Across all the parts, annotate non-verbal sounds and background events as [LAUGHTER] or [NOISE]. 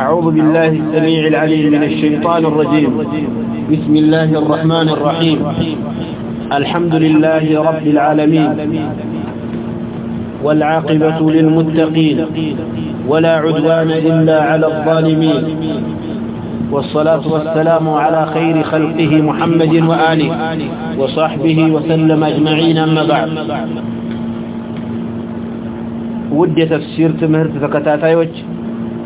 أعوذ بالله السميع العليم من الشيطان الرجيم. بسم الله الرحمن الرحيم. الحمد لله رب العالمين. والعاقبة للمتقين. ولا عدوان إلا على الظالمين. والصلاة والسلام على خير خلقه محمد وآله وصحبه وسلم أجمعين أما بعد. ود تفسير تمهرت فكتاتايوች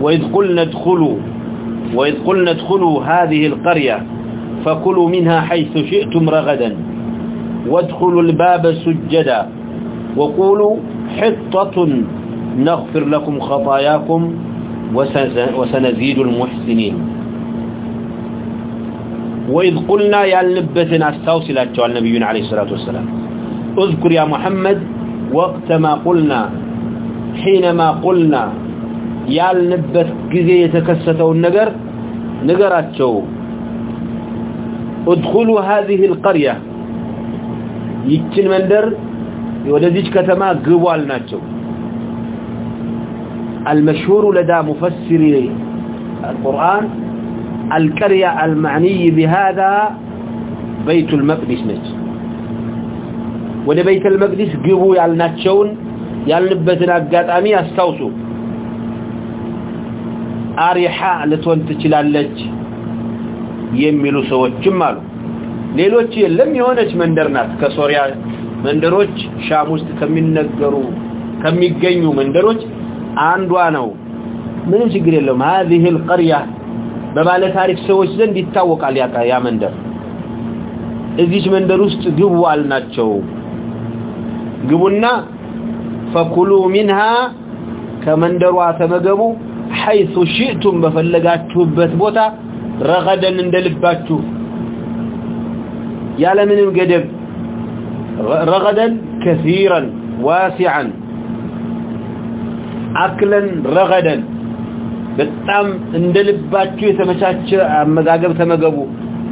وإذ قلنا ادخلوا، وإذ قلنا ادخلوا هذه القرية فكلوا منها حيث شئتم رغدا وادخلوا الباب سجدا وقولوا حطة نغفر لكم خطاياكم وسنزيد المحسنين. وإذ قلنا يا لبتنا استوصل أتوى النبي عليه الصلاة والسلام. اذكر يا محمد وقت ما قلنا حينما قلنا ያልንበት ጊዜ የተከሰተውን ነገር ንገራቸው ادخلوا هذه القريه ይችን መንደር ወደዚች ከተማ ግቡ አልናቸው المشهور لدى مفسر القرآن القرية المعني بهذا بيت المقدس نج ወደ ቤተ المقدس ግቡ ያልናቸውን ያልንበትን አጋጣሚ አስታውሱ አሪሓ ልትሆን ትችላለች የሚሉ ሰዎችም አሉ ሌሎች የለም የሆነች መንደር ናት ከሶሪያ መንደሮች ሻም ውስጥ ከሚነገሩ ከሚገኙ መንደሮች አንዷ ነው ምንም ችግር የለውም هذه القريه በባለ ታሪክ ሰዎች ዘንድ ይታወቃል ያ መንደር እዚች መንደር ውስጥ ግቡ አልናቸው ግቡና فكلوا منها ከመንደሯ ተመገቡ حيث شئتم በፈለጋችሁበት ቦታ رغدا እንደልባችሁ ያለ ምንም ገደብ رغدا كثيرا واسعا اكلا رغدا በጣም እንደልባችሁ የተመቻቸ አመጋገብ ተመገቡ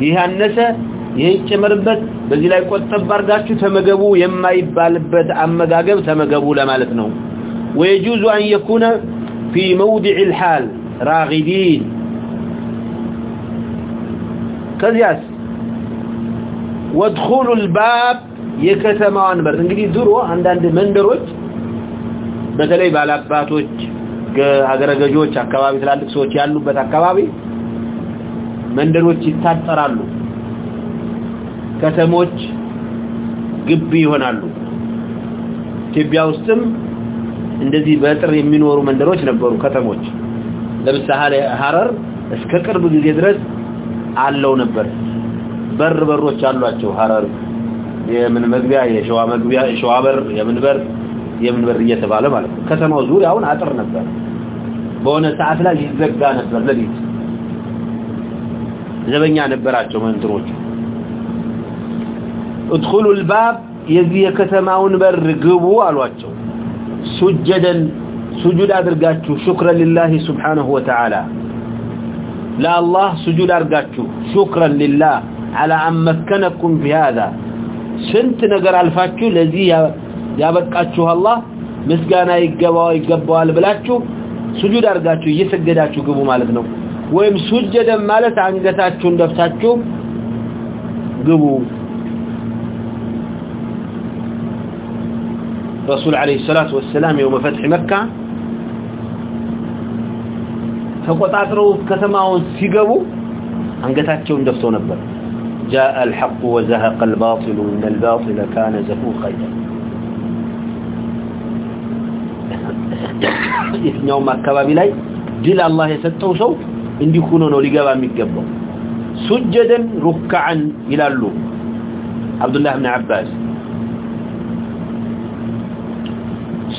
ይህ አነሰ ይህ ጨመርበት በዚህ ላይ ቆጠብ አድርጋችሁ ተመገቡ የማይባልበት አመጋገብ ተመገቡ ለማለት ነው ويجوز أن يكون في موضع الحال راغدين كذياس وادخلوا الباب የከተማዋን በር እንግዲህ ድሮ አንዳንድ መንደሮች በተለይ ባላባቶች አገረገጆች አካባቢ ትላልቅ ሰዎች ያሉበት አካባቢ መንደሮች ይታጠራሉ ከተሞች ግቢ ይሆናሉ ኢትዮጵያ ውስጥም እንደዚህ በጥር የሚኖሩ መንደሮች ነበሩ ከተሞች ለምሳሌ ሐረር እስከ ቅርብ ጊዜ ድረስ አለው ነበር በር በሮች አሏቸው ሐረር የምን መግቢያ የሸዋ መግቢያ የሸዋ በር የምን በር የምን በር እየተባለ ማለት ነው ከተማው ዙሪያውን አጥር ነበር በሆነ ሰዓት ላይ ይዘጋ ነበር ለሊት ዘበኛ ነበራቸው መንትሮቹ ادخلوا الباب የዚህ የከተማውን በር ግቡ አሏቸው سجدا سجود አድርጋችሁ شكرا لله سبحانه وتعالى لا الله سجود አድርጋችሁ شكرا لله على ان مكنكم في هذا ስንት ነገር አልፋችሁ ለዚህ ያበቃችሁ አላህ ምስጋና ይገባው ይገባዋል ብላችሁ ስጁድ አድርጋችሁ እየሰገዳችሁ ግቡ ማለት ነው ወይም ሱጀደን ማለት አንገታችሁን ደፍታችሁ ግቡ رسول عليه الصلاة والسلام يوم فتح مكة ተቆጣጥረው ከተማውን ሲገቡ አንገታቸውን ደፍተው ነበር جاء الحق وزهق الباطل إن الباطل كان زهوقا የትኛውም አካባቢ ላይ ድል አላህ የሰጠው ሰው እንዲህ ሆኖ ነው ሊገባ የሚገባው ሱጀደን ሩክዓን ይላሉ አብዱላህ ብን አባስ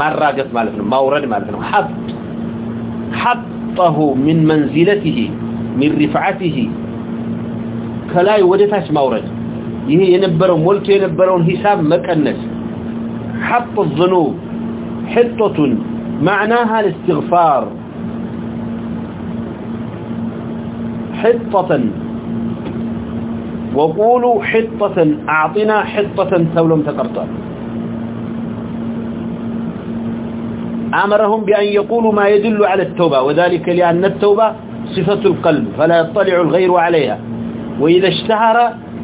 ማራገፍ ማለት ነው ማውረድ ማለት ነው حط حطه من منزلته من رفعته ከላይ ወደ ታች ማውረድ ይሄ የነበረው ሞልቶ የነበረውን ሂሳብ መቀነስ حط الذنوب حطة معناها الاستغفار حطة وقولوا حطة أعطنا حطة تولم تقرطان أمرهم بأن يقولوا ما يدل على التوبة وذلك لأن التوبة صفة القلب فلا يطلع الغير عليها وإذا اشتهر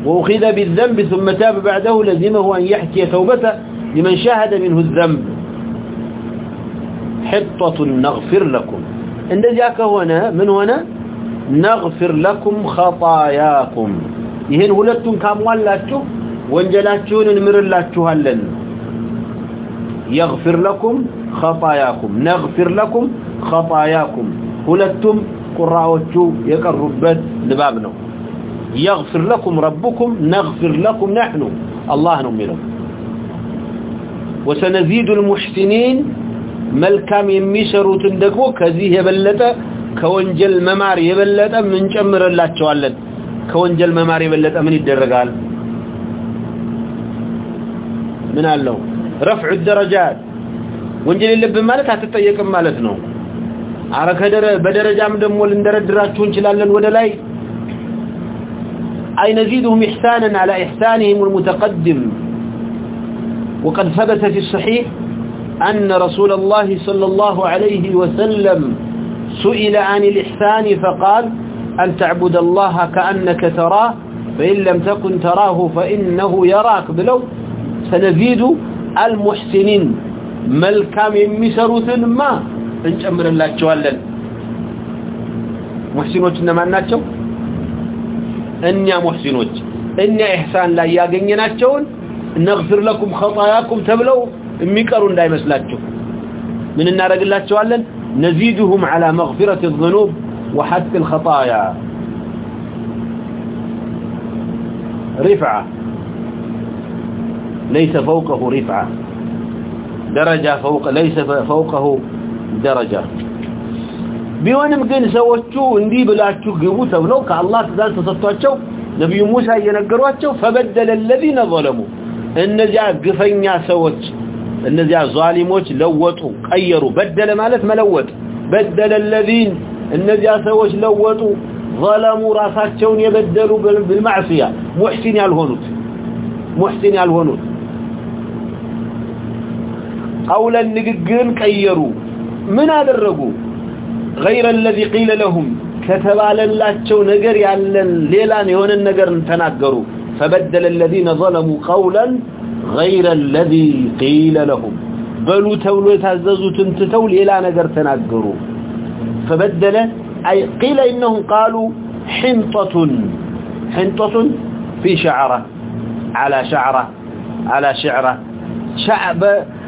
وأخذ بالذنب ثم تاب بعده لزمه أن يحكي توبته لمن شاهد منه الذنب حطة نغفر لكم إن ذاك هنا من هنا نغفر لكم خطاياكم ይሄን ሁለቱን ካሟላችሁ ወንጀላችሁን እንምርላችኋለን يغفر لكم خطاياكم نغفر لكم خطاياكم ሁለቱም ቁራዎቹ የቀሩበት ንባብ ነው يغفر لكم ربكم نغفر لكم نحن الله ነው የሚለው وسنزيد المحسنين መልካም የሚሰሩትን ደግሞ ከዚህ የበለጠ ከወንጀል መማር የበለጠ ምን ጨምረላቸዋለን ከወንጀል መማር የበለጠ ምን ይደረጋል ምን አለው رفع الدرجات ወንጀል የለብን ማለት አትጠየቅም ማለት ነው አረ ከደረ በደረጃም ደግሞ ልንደረድራችሁ እንችላለን ወደ ላይ اي نزيدهم احسانا على احسانهم المتقدم وقد ثبت في الصحيح أن رسول الله صلى الله عليه وسلم سئل عن الإحسان فقال أن تعبد الله كأنك تراه فإن لم تكن تراه فإنه يراك بلو سنزيد المحسنين ملكم يمسروتن ما انجمر الله تعالى محسنوك انما اناتشو انيا محسنوك انيا احسان لا ياقيني اناتشو نغفر لكم خطاياكم تبلو امي كارون دايما سلاتشو من النار الله تعالى نزيدهم على مغفرة الظنوب وحث الخطايا. رفعه ليس فوقه رفعة درجة فوق ليس فوقه درجة ቢሆንም ግን ሰዎቹ እንዲህ ብላችሁ ግቡ ተብለው ከአላህ ትእዛዝ ተሰጥቷቸው ነብዩ ሙሳ እየነገሯቸው فبدل الذين ظلموا እነዚያ ግፈኛ ሰዎች እነዚያ ዛሊሞች ለወጡ ቀየሩ በደለ ማለት መለወጥ بدل الذين እነዚያ ሰዎች ለወጡ ظلموا ራሳቸውን የበደሉ بالمعصيه محسن ያልሆኑት محسن ያልሆኑት قولا ንግግርን ቀየሩ ምን አደረጉ غير الذي قيل لهم ከተባለላቸው ነገር ያለን ሌላን የሆነን ነገር ተናገሩ فبدل الذين ظلموا قولا غير الذي قيل لهم بلو تولو يتعززوا تتو ليلا نقر تناقروا فبدل أي قيل إنهم قالوا حنطة حنطة في شعرة على شعرة على شعرة شعب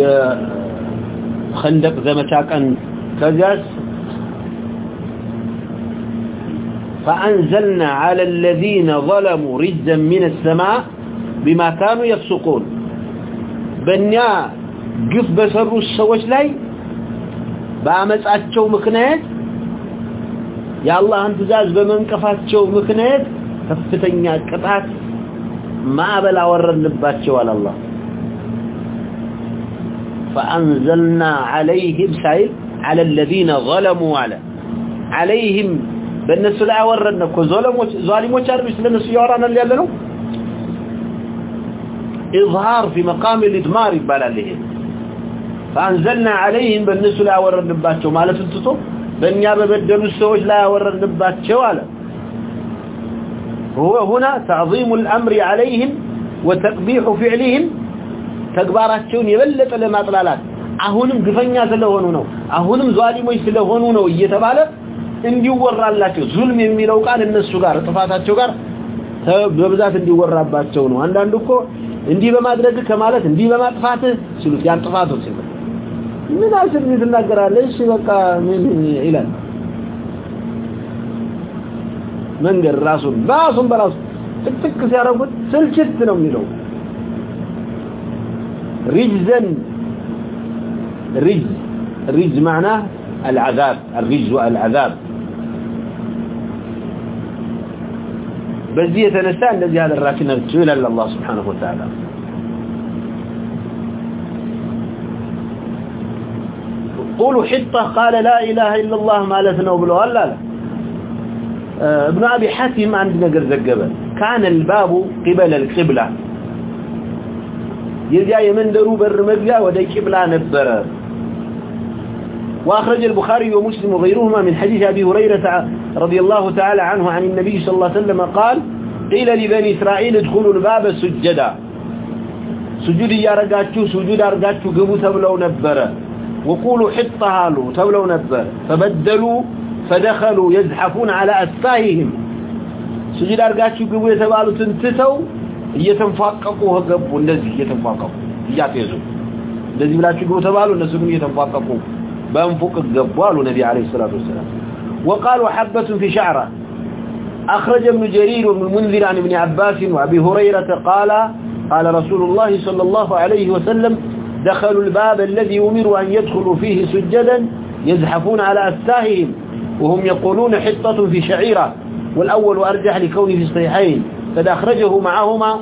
የኸንደቅ ዘመቻ ቀን ከዚያስ فأنزلنا على الذين ظلموا رجزا من السماء بما كانوا يفسقون بنيا قف بسروا السوش لاي بأمس أتشو مكنات يا الله أنت زاز بمنكفات شو مكنات كفتنيا كتات فأنزلنا عليهم سعيد على الذين ظلموا على عليهم بالنسبة لا وردنا كو ظالموش عربي سلنسو يورانا اللي يلنو إظهار في مقام الإدمار يبالا لهم فأنزلنا عليهم بالنسبة لا وردنا باتشو ما لسنتتو بنيا ببدلوا السوج لا وردنا باتشو على. هو هنا تعظيم الأمر عليهم وتقبيح فعلهم ተግባራቸውን የበለጠ ለማጥላላት አሁንም ግፈኛ ስለሆኑ ነው አሁንም ዟሊሞች ስለሆኑ ነው እየተባለ እንዲወራላቸው ዙልም የሚለው ቃል እነሱ ጋር ጥፋታቸው ጋር በብዛት እንዲወራባቸው ነው አንዳንዱ እኮ እንዲህ በማድረግ ከማለት እንዲህ በማጥፋት ሲሉት ያን ጥፋቱ ሲሉ ምን አስር ምን ትናገራለህ እሺ በቃ ምን ይላል መንገድ ራሱን ራሱን በራሱ ጥቅጥቅ ሲያረጉት ስልችት ነው የሚለው رجزا. رجز. رجز معنى العذاب، الرجز والعذاب. بزية نساء الذي هذا الراكن يرجو إلى الله سبحانه وتعالى. قولوا حطة، قال لا إله إلا الله ما لثنا وبلوها. لا لا. ابن أبي حاتم عندنا قرزق قبل كان الباب قبل القبلة. يرجع يمندروا بر مبيا ودي قبلة نبرر وأخرج البخاري ومسلم وغيرهما من حديث أبي هريرة رضي الله تعالى عنه عن النبي صلى الله عليه وسلم قال، قيل لبني إسرائيل ادخلوا الباب سجدا. سجود يارقاتشو، سجود أرقاتشو قبو تبلو نبرا وقولوا حطها له تبلو نبرا فبدلوا، فدخلوا يزحفون على أسفاههم. سجود أرقاتشو قبو يتبالوا تنتتوا يتنفاققوا قبو الذي يتنفاققوا يجاتيزوا الذي بلاتشو قبو تبالوا النسوا يتنفاققوا بانفق القبوال النبي عليه الصلاة والسلام وقالوا حبة في شعره أخرج ابن جرير وابن المنذر عن ابن عباس وابي هريرة قال قال رسول الله صلى الله عليه وسلم دخلوا الباب الذي أمروا أن يدخلوا فيه سجدا يزحفون على أستاههم وهم يقولون حطة في شعيرة والأول أرجح لكون في الصحيحين قد أخرجه معهما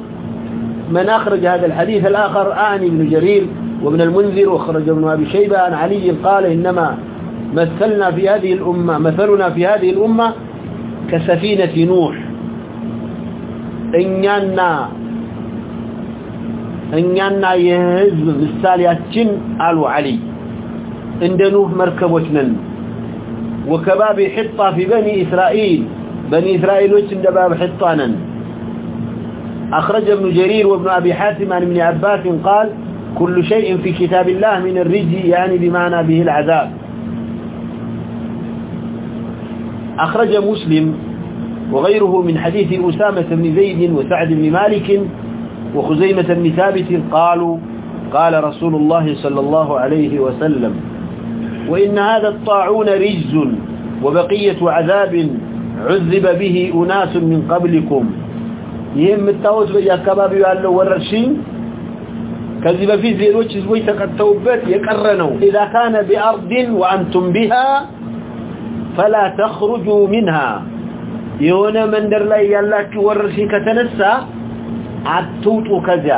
من أخرج هذا الحديث الآخر أعني ابن جرير وابن المنذر وخرج ابن أبي شيبة، عن علي قال إنما مثلنا في هذه الأمة مثلنا في هذه الأمة كسفينة نوح. إننا إننا يهزم بالسالياتين قالوا علي. عند نوح مركبتنا وكباب حطة في بني إسرائيل. بني إسرائيل عند باب حطانا أخرج ابن جرير وابن أبي حاتم عن ابن عباس قال، كل شيء في كتاب الله من الرجي يعني بمعنى به العذاب. أخرج مسلم وغيره من حديث أسامة بن زيد وسعد بن مالك وخزيمة بن ثابت قالوا، قال رسول الله صلى الله عليه وسلم وإن هذا الطاعون رجز وبقية عذاب عذب به أناس من قبلكم. ይህ የምታዩት በየአካባቢው ያለው ወረርሽኝ ከዚህ በፊት ሌሎች ህዝቦች ተከተውበት የቀረ ነው اذا كان بارض وانتم بها فلا تخرجوا منها የሆነ መንደር ላይ ያላችሁ ወረርሽኝ ከተነሳ አትውጡ ከዚያ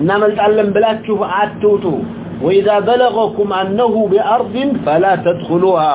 እናመልጣለን ብላችሁ አትውጡ واذا بلغكم انه بارض فلا تدخلوها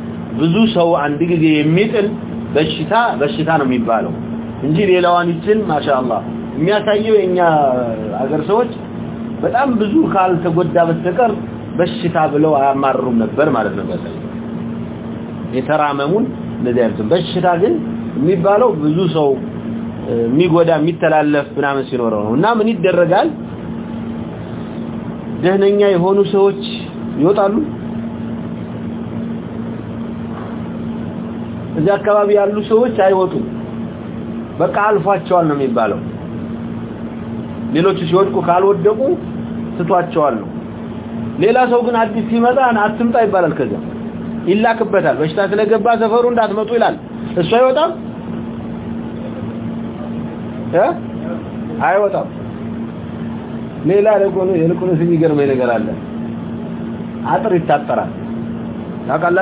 ብዙ ሰው አንድ ጊዜ የሚጥል በሽታ በሽታ ነው የሚባለው እንጂ ሌላዋን ይችን ማሻአላ የሚያሳየው የኛ አገር ሰዎች በጣም ብዙ ካል ተጎዳ በስተቀር በሽታ ብለው አያማርሩም ነበር ማለት ነው ማለት የተራመሙን ለዚህ በሽታ ግን የሚባለው ብዙ ሰው የሚጎዳ የሚተላለፍ ምናምን ሲኖረው ነው እና ምን ይደረጋል ደህነኛ የሆኑ ሰዎች ይወጣሉ میرے گھر آتا اللہ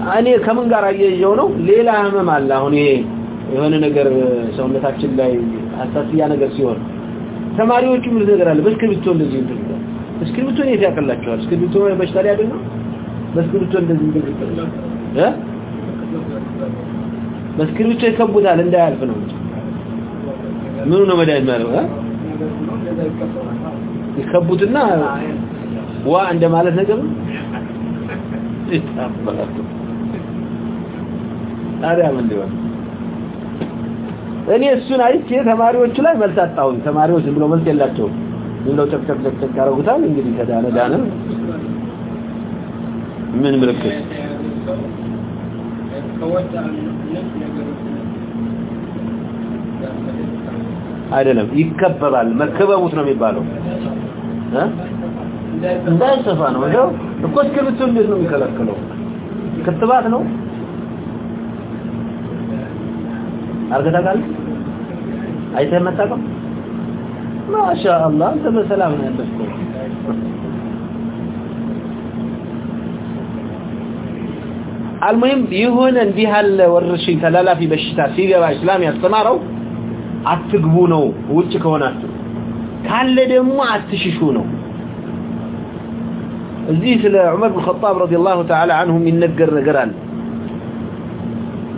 نگر نگر بس میرے مال እኔ እሱን አይቼ ተማሪዎቹ ላይ መልስ አጣሁኝ። ተማሪዎች ዝም ብሎ መልስ የላቸውም። ዝም ብለው ጨቅጨቅ ጨቅጨቅ ያደርጉታል። እንግዲህ ከዳነ ዳነ። ምን ምልክት አይደለም፣ ይከበባል። መከበቡት ነው የሚባለው። እንዳይሰፋ ነው እንደው እኮ እስክርቢቶ እንዴት ነው የሚከለክለው? ክትባት ነው አርገ ታቃለ አይተህ መጣቀም ማሻ አላህ ተመ ሰላም ነው ያለኩ አልሙሂም ይሁን እንዲህ አለ ወርሽኝ ተላላፊ በሽታ ሲገባ እስላም ያስተማረው አትግቡ ነው ውጭ ከሆናችሁ ካለ ደግሞ አትሽሹ ነው እዚህ ስለ ዑመር ኢብኑ ኸጣብ رضی الله تعالى عنه ምን ነገር ነገር አለ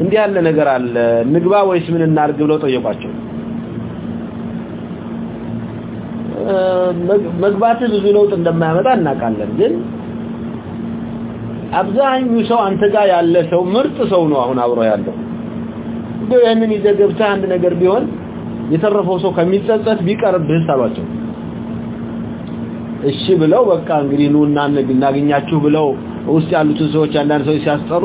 نگر آگے گرین گنگا گنجو چین سو شاستر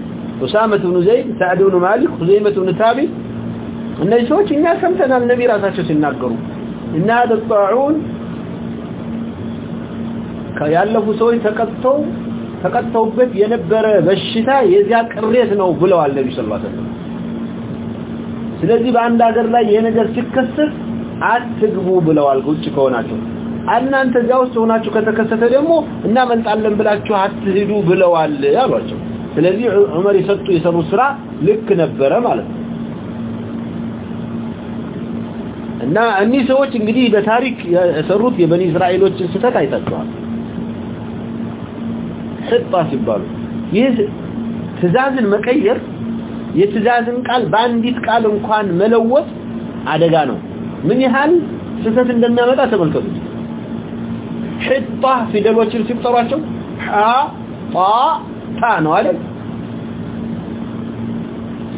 أسامة بن زيد، سعد بن مالك، خزيمة بن ثابت. إن يسوك إنا سمتنا النبي راسك سنقروا إن هذا الطاعون كي ألف سوي تكتو تكتو بك ينبر بشتا يزياك الرئيس نو بلوها النبي صلى الله عليه وسلم سلذي بعند أجر الله ينجر سكسر عاد تقبو بلوها القدس كوناتو أنا أنت جاوست هناك كتكسر يمو إنا من تعلم بلاك عاد تهدو بلوها اللي يا ስለዚህ ዑመር ይፈጡ ይሰሩ ስራ ልክ ነበር ማለት እና እኒ ሰዎች እንግዲህ በታሪክ የሰሩት የበኒ እስራኤሎችን ስተት አይጠጣው ህጣ ሲባሉ ይህ ትዛዝን መቀየር የትዛዝን ቃል በአንዲት ቃል እንኳን መለወጥ አደጋ ነው ምን ይላል ስተት እንደሚያመጣ ተመልከቱ ህጣ ፊደሎችን ሲጠሯቸው ሐ ጣ ታ ነው አይደል?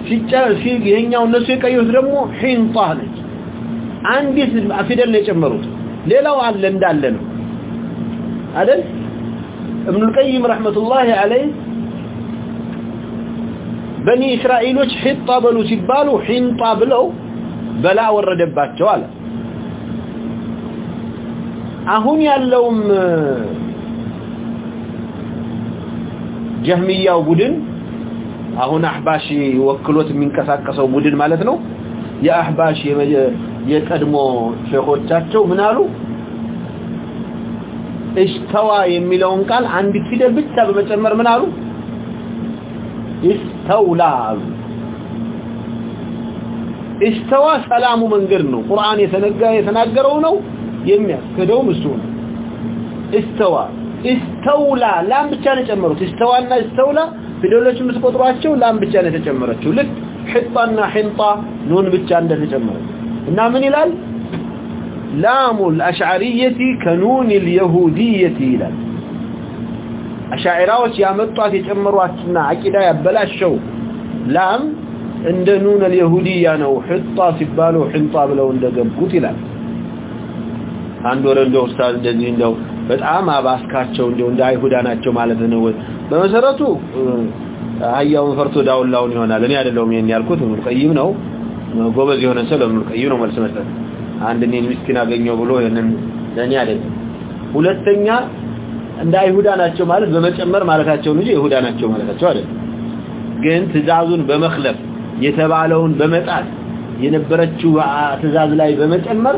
ሲጫ ሲግ የኛው እነሱ የቀየሩት ደግሞ ሒንጣ ነች። አንዲት ፊደል ነው ሌላው አለ እንዳለ ነው። አይደል? ابن القيم رحمة الله عليه بني إسرائيلوش حطة بلو سبالو حنطة بلو بلا وردبات شوالا أهون ياللهم ጀህሚያው ቡድን አሁን አህባሽ ወክሎት የሚንቀሳቀሰው ቡድን ማለት ነው የአህባሽ የቀድሞ ሸሆቻቸው ምናሉ እስተዋ የሚለውን ቃል አንድ ፊደል ብቻ በመጨመር ምናሉ እስተውላ እስተዋ ሰላሙ መንገድ ነው ቁርአን የተነጋ የተናገረው ነው የሚያስከደው ምሱ ነው እስተዋ استولى لام ብቻ ነው ተጨመረው استوانا استولى ፊደሎችን ምስቆጥሯቸው ላም ብቻ ነው ተጨመረው ልክ ህጣና ህንጣ ኑን ብቻ እንደተጨመረው እና ምን ይላል لام الاشعريه كنون اليهوديه ይላል اشعراوت ያመጧት የጨመሯትና አቂዳ ያበላሽው ላም እንደ ኑን اليهوديه ነው ህጣ ሲባሉ ህንጣ ብለው እንደገቡት ይላል አንድ ወረ እንደው ኡስታዝ እንደዚህ እንደው በጣም አባስካቸው እንደው እንደ አይሁዳ ናቸው ማለት ነው በመሰረቱ አያውን ፈርቶ ዳውላውን ይሆናል እኔ አይደለሁም ይሄን ያልኩት ምን ቀይም ነው ጎበዝ የሆነ ሰው ለምን ቀይም ነው መልስ መስጠት አንድ እኔን ምስኪን አገኘው ብሎ ይሄንን ለኔ አይደለም ሁለተኛ እንደ አይሁዳ ናቸው ማለት በመጨመር ማለታቸው እንጂ ይሁዳ ናቸው ማለታቸው አይደለም ግን ትዛዙን በመخلፍ የተባለውን በመጣት የነበረችው ትዛዝ ላይ በመጨመር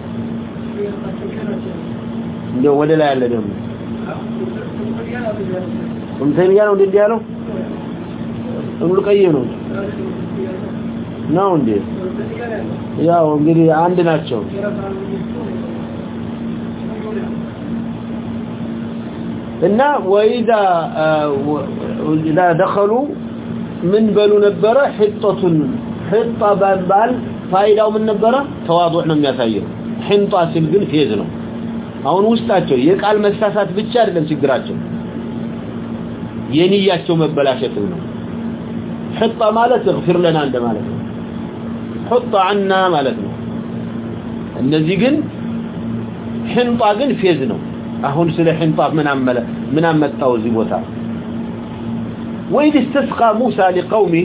እንደው ወደ ላይ አለ ደግሞ እንትን ያለው እንዴት ያለው እንግሉ ቀይ ነው ነው እንዴ ያው እንግዲህ አንድ ናቸው እና ወይዳ ወይዳ دخلوا من بلوا نبره حطه حطه بال فائدهው ምን ነበር ተዋضع ነው የሚያሳየው ሕንጣ ሲል ግን ፌዝ ነው አሁን ውስጣቸው የቃል መሳሳት ብቻ አይደለም ችግራቸው የንያቸው መበላሸት ነው ሕጣ ማለት اغفر لنا እንደማለት ነው حط عنا ማለት ነው እነዚህ ግን ሕንጣ ግን ፌዝ ነው አሁን ስለ ሕንጣ ምን አመለ ምን አመጣው እዚህ ቦታ ወይድ استسقى موسى لقومه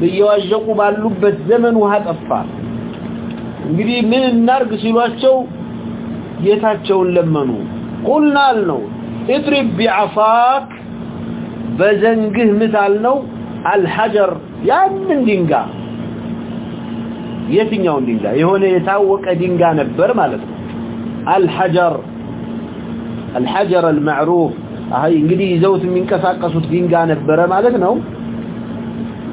በየዋዠቁ ባሉበት ዘመን ውሃ ጠፋ እንግዲህ ምን እናርግ ሲሏቸው ጌታቸውን ለመኑ ቁልናል ነው اضرب بعصاك بزنقه مثال نو الحجر ያንን ድንጋይ የትኛውን ድንጋይ የሆነ የታወቀ ድንጋይ ነበር ማለት ነው الحجر الحجر المعروف አይ እንግዲህ ይዘውት የሚንቀሳቀሱት ድንጋይ ነበር ማለት ነው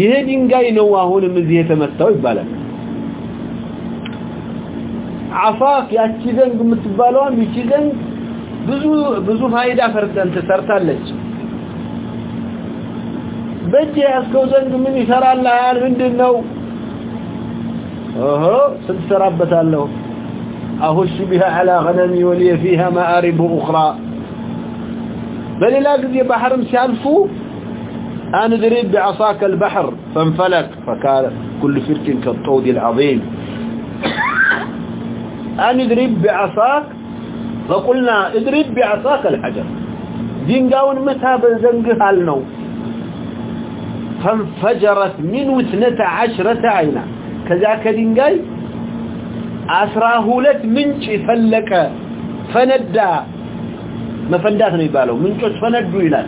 ይሄ ድንጋይ ነው አሁንም እዚህ የተመታው ይባላል አፋክ ያቺ ዘንግ የምትባለዋን ይቺ ዘንግ ብዙ ብዙ ፋይዳ ፈርተን ተሰርታለች በእጅ ያስከው ዘንግ ምን ይሰራልሃል ምንድነው ኦሆ ስትሰራበታለሁ አሁሽ بها على غنمي ولي فيها مآرب أخرى በሌላ ጊዜ ባህርም أن اضرب بعصاك البحر، فانفلق. فكان كل فرق كالطود العظيم. أن اضرب بعصاك، فقلنا اضرب بعصاك الحجر. زنقاون متى بنزنقها لنو فانفجرت من وثنة عشرة عينا. كذاك دنقاي أسراهولة منش فلك فندى. ما مفندات يبالو منشوش فندو إلان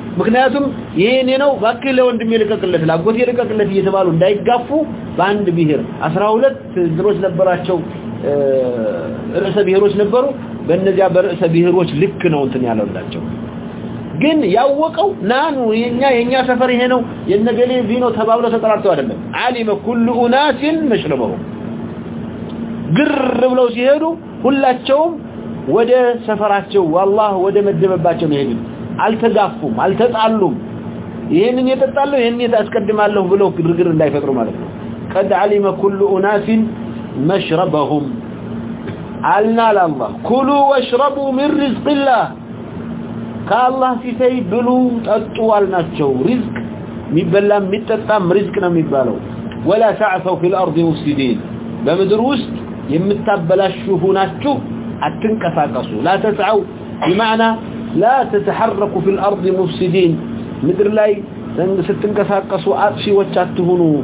ምክንያቱም ይሄኔ ነው ባክህ ለወንድም ይልቀቅለት ላጎት ይልቀቅለት እየተባሉ እንዳይጋፉ በአንድ ብሔር 12 ዝሮች ነበራቸው ርዕሰ ብሔሮች ነበሩ በእነዚያ በርዕሰ ብሔሮች ልክ ነው እንትን ያለላቸው ግን ያወቀው ናኑ የኛ የኛ ሰፈር ይሄ ነው የነገሌ ቪኖ ተባብሎ ተጠራርተው አይደለም ዓሊመ ኩሉ ኡናሲን መሽረበው ግር ብለው ሲሄዱ ሁላቸውም ወደ ሰፈራቸው والله ወደ መደበባቸው ነው ሄዱ አልተጋፉም አልተጣሉም ይሄንን የጠጣለው ይሄንን ያስቀድማለሁ ብለው ግርግር እንዳይፈጥሩ ማለት ነው قد علم كل اناس مشربهم علنا الله كلوا واشربوا من رزق الله كالله ሲተይ ብሉ ጠጡ አልናቸው ሪዝቅ ሚበላ ሚጠጣም ሪዝቅ ነው የሚባለው ولا تعثوا في الارض مفسدين በምድር ውስጥ የምታበላሹ ሆናችሁ አትንቀሳቀሱ لا تسعوا بمعنى لا تتحرك في الأرض مفسدين. مدر لاي لأن ستنك ستنكساقص وعطشي واتشاتهنو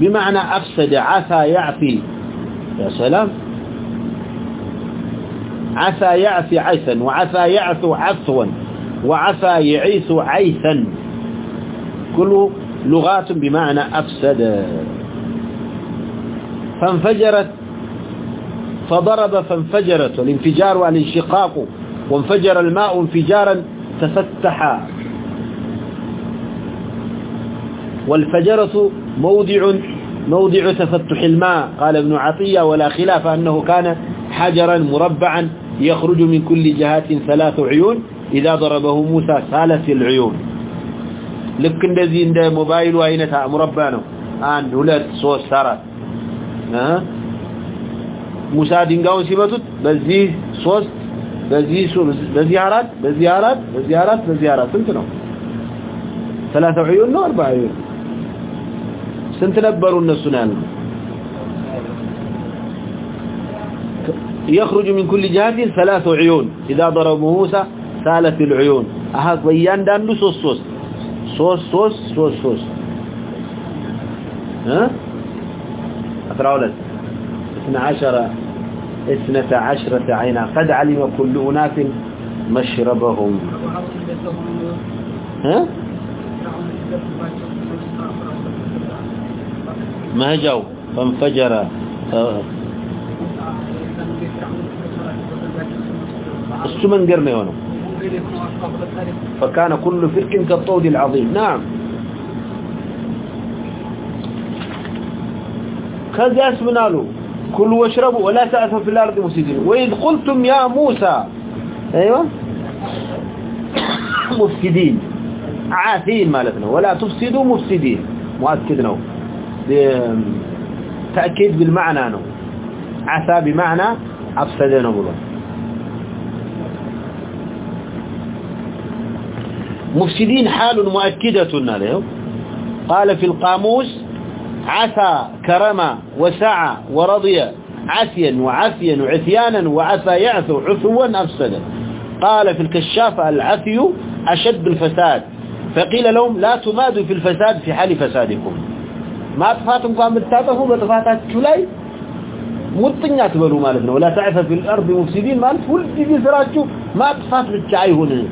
بمعنى أفسد عسى يعفي يا سلام عسى يعفي عيثا وعسى يعثو عثوا وعسى يعيث عيثا كله لغات بمعنى أفسد فانفجرت فضرب فانفجرت والانفجار والانشقاق وانفجر الماء انفجارا تفتح. والفجرة موضع موضع تفتح الماء. قال ابن عطية ولا خلاف أنه كان حجرا مربعا يخرج من كل جهات ثلاث عيون. إذا ضربه موسى ثالث العيون. لكن الذي عند موبايل وعينتها مربعنا عن هلات صوت، سارة. ሙሳ ድንጋዩን ሲመቱት በዚህ ሶስት በዚህ በዚህ አራት በዚህ አራት በዚህ አራት በዚህ አራት ስንት ነው ثلاث عيون ነው اربع عيون ስንት ነበሩ እነሱ ነው ያለው يخرج من كل جهة ثلاث عيون إذا ضربوا موسى سالت العيون أهات ويان دانو سوس سوس سوس سوس سوس سوس ها أتراولت اثنى عشر، اثنة عشرة عينا. قد علم كل أناس مشربهم. ها؟ ما هجوا فانفجر. السو منقر ما يونه فكان كل فرق كالطود العظيم. نعم. كذا اسمنا له. كلوا واشربوا ولا تأثوا في الأرض مفسدين وإذ قلتم يا موسى، أيوة. [COUGHS] مفسدين. عاثين مالتنا. ولا تفسدوا مفسدين. مؤكدنا تأكيد بالمعنى نو. عثى بمعنى أفسدنا بلو مفسدين حال مؤكدة قال في القاموس عثى كرم وسعى ورضي عثيا وعثيا وعثيانا وعثى يعثو عثوا أفسدا قال في الكشاف العثي أشد الفساد. فقيل لهم لا تمادوا في الفساد في حال فسادكم. ما أطفاتكم كان متاتفوا بطفاتات شلاي مطنيا تبلوا مالتنا. ولا تعثى في الأرض مفسدين مالت. ولد يسراجوا ما أطفات بالتعي هنا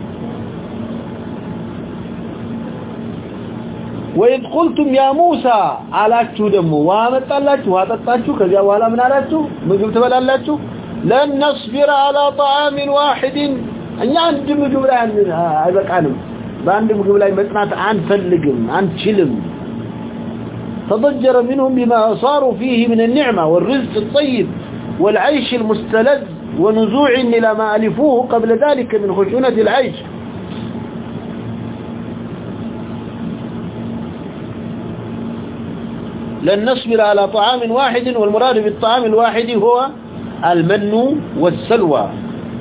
وإذ قلتم يا موسى አላችሁ ደግሞ ዋመጣላችሁ ዋጠጣችሁ ከዚያ በኋላ ምን አላችሁ ምግብ ትበላላችሁ لن نصبر على طعام واحد እኛ አንድ ምግብ ላይ አይበቃንም በአንድ ምግብ ላይ መጽናት አንፈልግም አንችልም فضجر منهم بما صاروا فيه من النعمة والرزق الطيب والعيش المستلذ ونزوع إلى ما ألفوه قبل ذلك من خشونة العيش لن نصبر على طعام واحد والمراد بالطعام الواحد هو المن والسلوى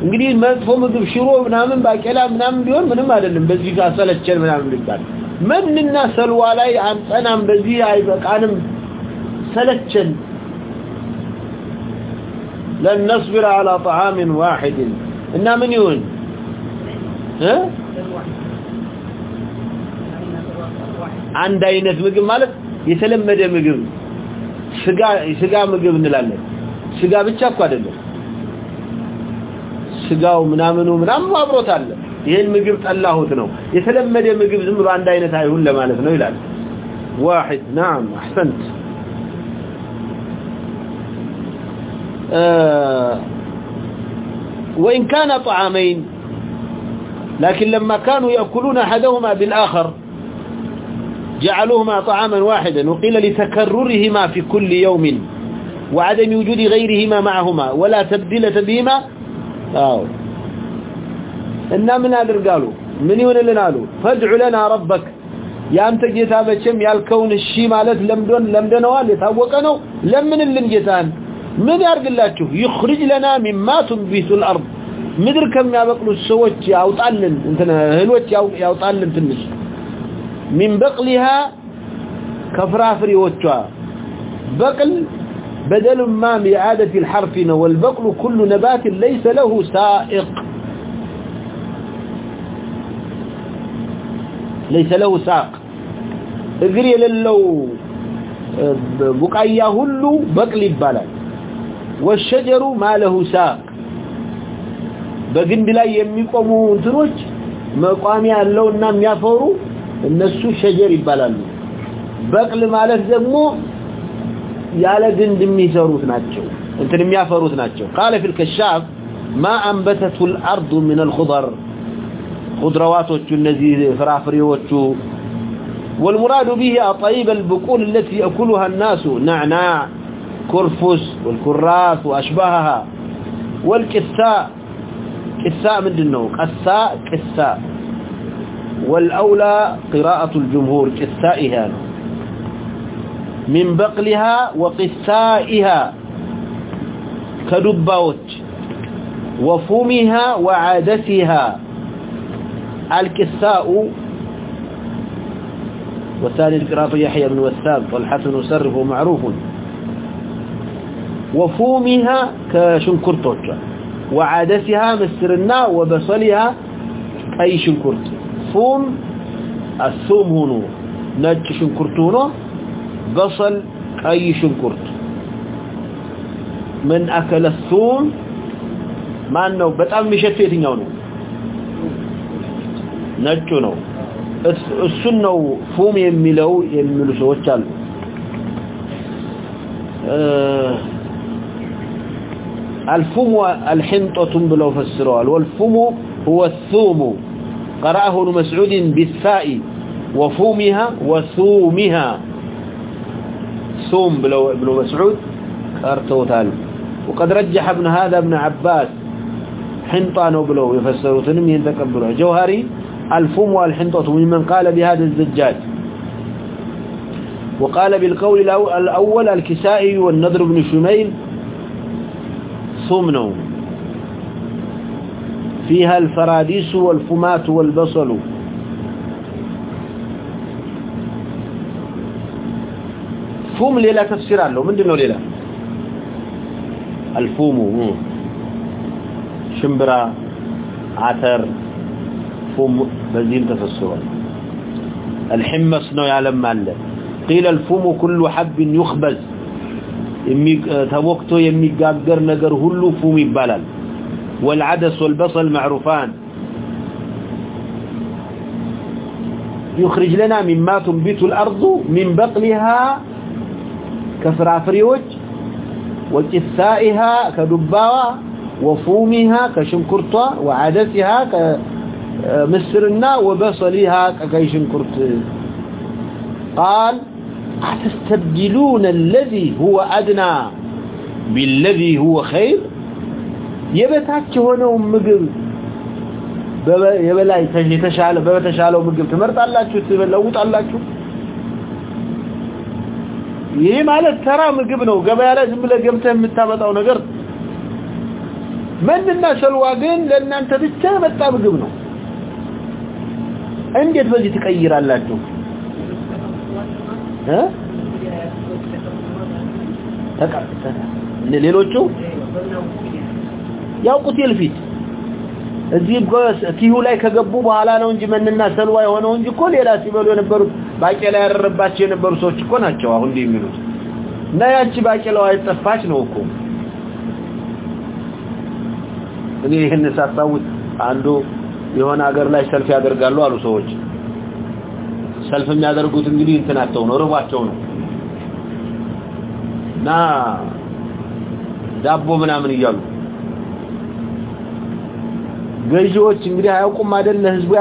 እንግዲህ መጥፎ ምግብ ሽሮ ምናምን ባቄላ ምናምን ቢሆን ምንም አይደለም በዚህ ጋር ሰለቸን ምናምን ቢባል መንና ሰልዋ ላይ አንጠናም በዚህ አይበቃንም ሰለቸን لن نصبر على طعام واحد እና ምን ይሁን እ አንድ አይነት ምግብ ማለት የተለመደ ምግብ ስጋ ስጋ ምግብ እንላለን ስጋ ብቻ እኮ አይደለም ስጋው ምናምኑ ምናምን አብሮት አለ ይሄን ምግብ ጠላሁት ነው የተለመደ ምግብ ዝም ብሎ አንድ አይነት አይሁን ለማለት ነው ይላል واحد نعم احسنت آه وإن كان طعامين لكن لما كانوا يأكلون أحدهما بالآخر جعلوهما طعاما واحدا وقيل لتكررهما في كل يوم وعدم وجود غيرهما معهما ولا تبديلة بهما. آه. إنا من هذا قالوا من يون لنا قالوا فادع لنا ربك. يا أنت جيتا بشم، يا الكون الشي مالت لمدون لمدنوال يتوقنوا لمن اللي جيتان من يرق الله تشوف يخرج لنا مما تنبيث الأرض. مدر كم يبقلوا السوات يا يوطالن انتنا هلوات يا يوطالن تنش. من بقلها كفرافري وتوا بقل بدل ما بإعادة الحرف والبقل كل نبات ليس له سائق ليس له ساق اقري للو بقايا هلو بقل يبالا والشجر ما له ساق በግንድ ላይ የሚቆሙ እንትኖች መቋሚያ ያለውና የሚያፈሩ እነሱ ሸጀር ይባላሉ። በቅል ማለት ደግሞ ያለ ግንድ የሚሰሩት ናቸው እንትን የሚያፈሩት ናቸው። قال في الكشاف ما انبتت الارض من الخضر خضرواتቹ እነዚህ ፍራፍሬዎቹ። والمراد به طيب البقول التي ياكلها الناس نعناع كرفس والكراس واشباهها والكساء كساء من دنو قساء قساء والأولى قراءة الجمهور قسائها من بقلها وقسائها كدباوت وفومها وعادتها القساء وثاني القراءة يحيى بن وثاب والحسن يصرف معروف وفومها كشنكرتوش وعادتها مسرنا وبصلها أي شنكرت فوم الثوم هنا نج شنكرت هنا بصل أي شنكرت من أكل الثوم ما أنه بتأم مشتت ينونه ነጩ ነው እሱን ነው ፉም የሚለው የሚሉ ሰዎች አሉ الفم الحنطة بلو فسروال والفم هو الثوم قرأه ابن مسعود بالثاء وفومها وثومها. ثوم بلو ابن مسعود قرتوتال وقد رجح ابن هذا ابن عباس. حنطانو بلو يفسروا تنم ينتقبلوا جوهري الفم والحنطة. ممن قال بهذا الزجاج. وقال بالقول الأول الكسائي والنضر بن شميل. ثمنوا فيها الفراديس والفمات والبصل. فم ليلة تفسير له من دنو ليلة الفوم شمبرا عتر فم بزين تفسروا الحمص نو يعلم ماله قيل الفم كل حب يخبز توقته يميقاقر نقر هلو فم يبالال والعدس والبصل معروفان. يخرج لنا مما تنبت الأرض من بقلها كفرافريوج وكثائها كدباوة وفومها كشنكرتها وعدسها كمسرنا وبصلها كشنكرت قال أتستبدلون الذي هو أدنى بالذي هو خير؟ የበታች ሆነው ምግብ የበላይ የተሻለ በተሻለው ምግብ ትመርጣላችሁ ትበላውጣላችሁ ይሄ ማለት ተራ ምግብ ነው ገበያ ላይ ዝም ብለህ ገብተህ የምታመጣው ነገር ምንድነው ሸልዋ ግን ለእናንተ ብቻ መጣ ምግብ ነው እንዴት በዚህ ትቀይራላችሁ እ ተቀጥተ ለሌሎቹ گولا سلوجی بھر کے برو سوچ کو ساتھ یہ ہونا سرف آدر گاڑوچ سلفر نہ جاب گلو چنگریا کو مارے لہذے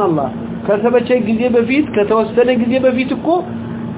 اللہ کیسے بچے گا گلیے بہت کو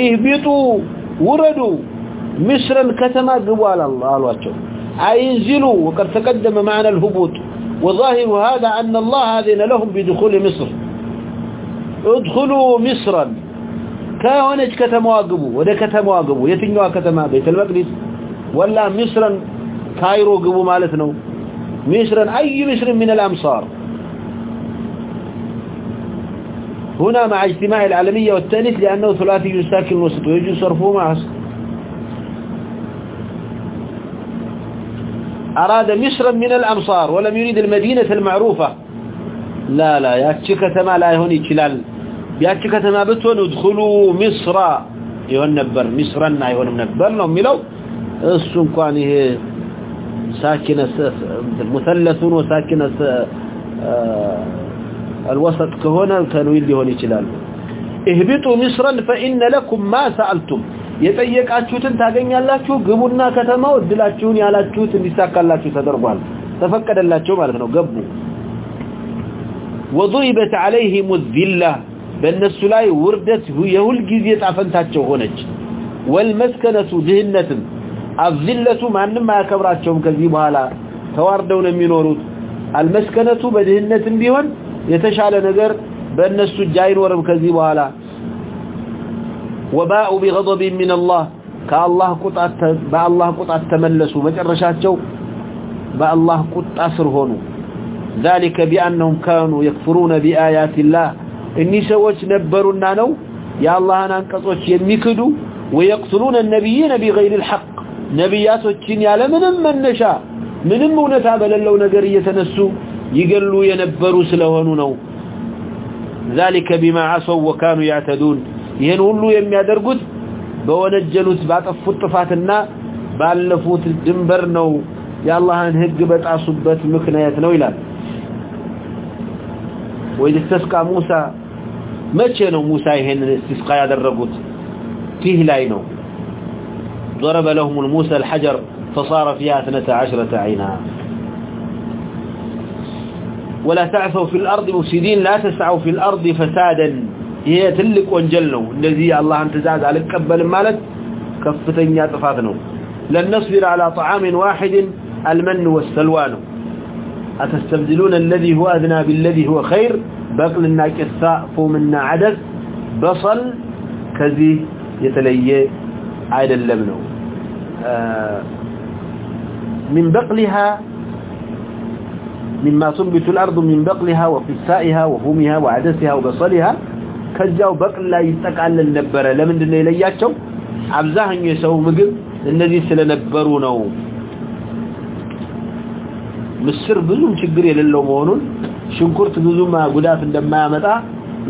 اهبطوا وردوا مصر الكتمة قبال الله الواتشو أينزلوا وقد تقدم معنا الهبوط وظاهر هذا أن الله أذن لهم بدخول مصر ادخلوا مصرا كهونج كتموا قبوا وده كتموا قبوا يتنوا كتما بيت المقدس ولا مصرا كايرو قبوا مالتنا مصرا أي مصر من الأمصار هنا مع اجتماع العالمية والتأنيث لأنه ثلاثي ساكن وسط ويجوز صرفه مع أراد مصرا من الأمصار ولم يريد المدينة المعروفة. لا لا ياتشي كتما لا يهون يكلال ياتشي كتما بتون ادخلوا مصر. يهون نبر مصرا يهون نبر. لهم ملو، السن كان هي ساكنة مثلث وساكنة الوسط كهنا كانوا يلي هون يكلال اهبطوا مصرا فإن لكم ما سألتم የጠየቃችሁትን ታገኛላችሁ ግቡና ከተማው እድላችሁን ያላችሁት እንዲሳካላችሁ ተደርጓል ተፈቀደላችሁ ማለት ነው ገቡ وضربت عليهم الذلة በእነሱ ላይ ውርደት የሁል ጊዜ ጣፈንታቸው ሆነች والمسكنة دهنة الذلة ማንም አያከብራቸውም ከዚህ በኋላ ተዋርደው ነው የሚኖሩት المسكنة በድህነትም ቢሆን የተሻለ ነገር በእነሱ እጅ አይኖርም ከዚህ በኋላ وباءوا بغضب من الله كالله قطعت بالله قطعت تملسوا مجرشاتهم بالله قطع سرهونوا ذلك بأنهم كانوا يكفرون بآيات الله إني سوت نبرنا نو يا الله أنا أنقصوش يمكدوا ويقتلون النبيين بغير الحق نبياتوچين يالا منم من نشاء منم እውነታ በሌለው ነገር እየተነሱ ይገሉ የነበሩ ስለሆኑ ነው ذلك بما عصوا وكانوا يعتدون ይሄን ሁሉ የሚያደርጉት በወነጀሉት ባጠፉት ጥፋትና ባለፉት ድንበር ነው የአላህን ህግ በጣሱበት ምክንያት ነው ይላል ወይስ ተስቃ ሙሳ መቼ ነው ሙሳ ይሄን እስቲስቃ ያደረጉት ፊህ ላይ ነው ضرب لهم الموسى الحجر فصار فيها 12 عينا ولا تعثوا في الأرض مفسدين، لا تسعوا في الأرض فسادا. هي تلك وانجلنا الذي الله انتزاز على الكبل مالت كفتن يطفاتنا لن نصبر على طعام واحد المن والسلوان أتستبدلون الذي هو أذنى بالذي هو خير بقلنا كثاء منا عدد بصل كذي يتلي عيد اللبن من بقلها مما تنبت الأرض من بقلها وفسائها وفومها وعدسها وبصلها ከዛው በቅል ላይ ይጠቃለል ነበር ለምንድን ነው የለያቸው አብዛኛው የሰው ምግብ እነዚህ ስለነበሩ ነው ምስር ብዙም ችግር የሌለው መሆኑን ሽንኩርት ብዙም ጉዳት እንደማያመጣ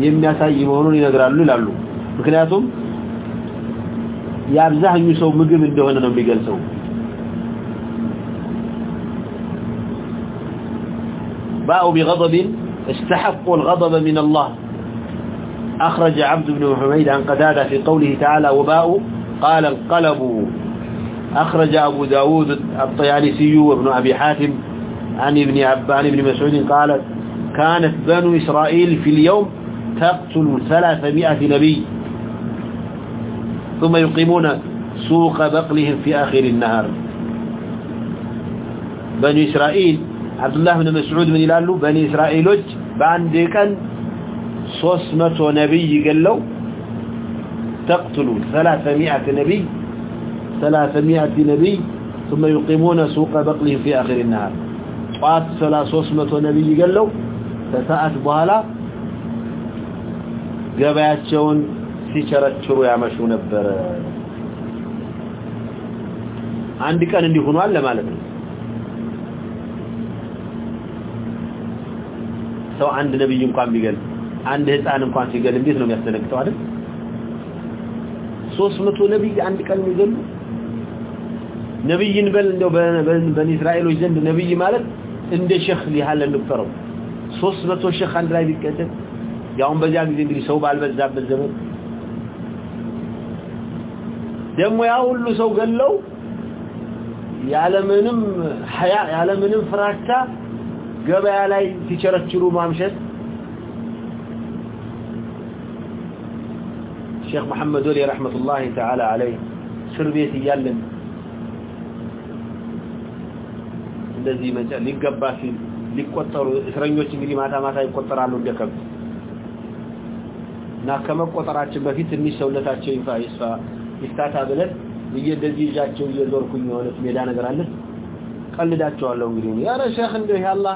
የሚያሳይ መሆኑን ይነግራሉ ይላሉ ምክንያቱም የአብዛኛው ሰው ምግብ እንደሆነ ነው የሚገልጸው باءوا بغضب استحقوا الغضب من الله. أخرج عبد بن حميد عن قتادة في قوله تعالى وباء، قال انقلبوا أخرج أبو داود الطيالسي وابن أبي حاتم عن ابن عبان بن مسعود قال كانت بنو إسرائيل في اليوم تقتل ثلاثمائة نبي، ثم يقيمون سوق بقلهم في آخر النهار. بنو إسرائيل عبد الله بن مسعود من يلالو بني إسرائيل بعد كان ሶስት ነብይ ገለው تقتل 300 نبي 300 نبي ثم يقيمون سوق بقلهم في آخر النهار طاعت 300 نبي ገለው ከሰዓት በኋላ ገበያቸውን ሲቸረችሩ ያመሹ ነበር አንድ ቀን እንዲሆኗል ለማለት ነው ሰው አንድ ነብይ እንኳን ቢገል አንድ ህፃን እንኳን ሲገል እንዴት ነው የሚያስተነግጠው አይደል 300 ነብይ አንድ ቀን ይገሉ ነብይን በል እንደው በእስራኤሎች ዘንድ ነብይ ማለት እንደ ሼክ ሊያለ ንፈረው 300 ሼክ አንድ ላይ ቢቀደም ያውም በዚያ ጊዜ እንግዲህ ሰው ባልበዛበት ዘመን ደግሞ ያ ሁሉ ሰው ገለው ያለምንም ሐያ ያለምንም ፍራቻ ገበያ ላይ ሲቸረችሩ ማምሸት ሼክ መሐመድ ወሊ ረህመቱላሂ ተዓላ አለይ ስር ቤት እያለን እንደዚህ መጫ ሊገባ ሲል ሊቆጠሩ እስረኞች እንግዲህ ማታ ማታ ይቆጠራሉ እንደከብ እና ከመቆጠራችን በፊት ትንሽ ሰውነታቸው ይፋ ይስፋ ይስታታ ብለን ይሄ እንደዚህ እጃቸው እየዞርኩኝ የሆነት ሜዳ ነገር አለ ቀልዳቸዋለሁ እንግዲህ ያረ ሼክ እንደው ያላህ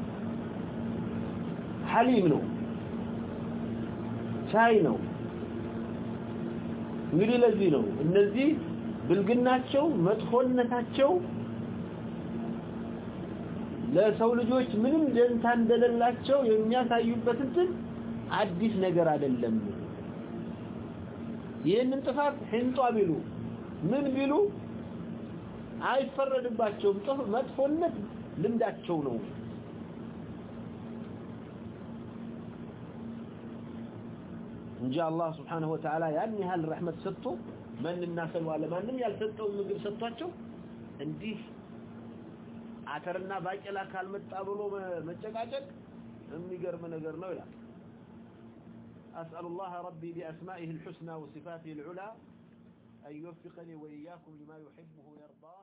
حليم نو شاي نو ملي لذي نو. انزي بلقنا اتشو مدخول نتاتشو لا سول جوج من الجنسان دلال اتشو يمي اتا ايوبة تنتن عدف نقر على اللم يهن انتفاق حنطو عبلو من بلو عايت فرد باتشو مدخول نتاتشو نو. እንጂ አላህ Subhanahu Wa Ta'ala ያን ያህል ረህመት ሰጥቶ መንና ሰልዋ ለማንም ያልሰጠው ምግብ ሰጥቷቸው እንዲህ አተርና ባቄላ ካልመጣ ብሎ መጨቃጨቅ የሚገርም ነገር ነው ይላል أسأل الله ربي بأسمائه الحسنى وصفاته العلى أن يوفقني وإياكم لما يحبه ويرضاه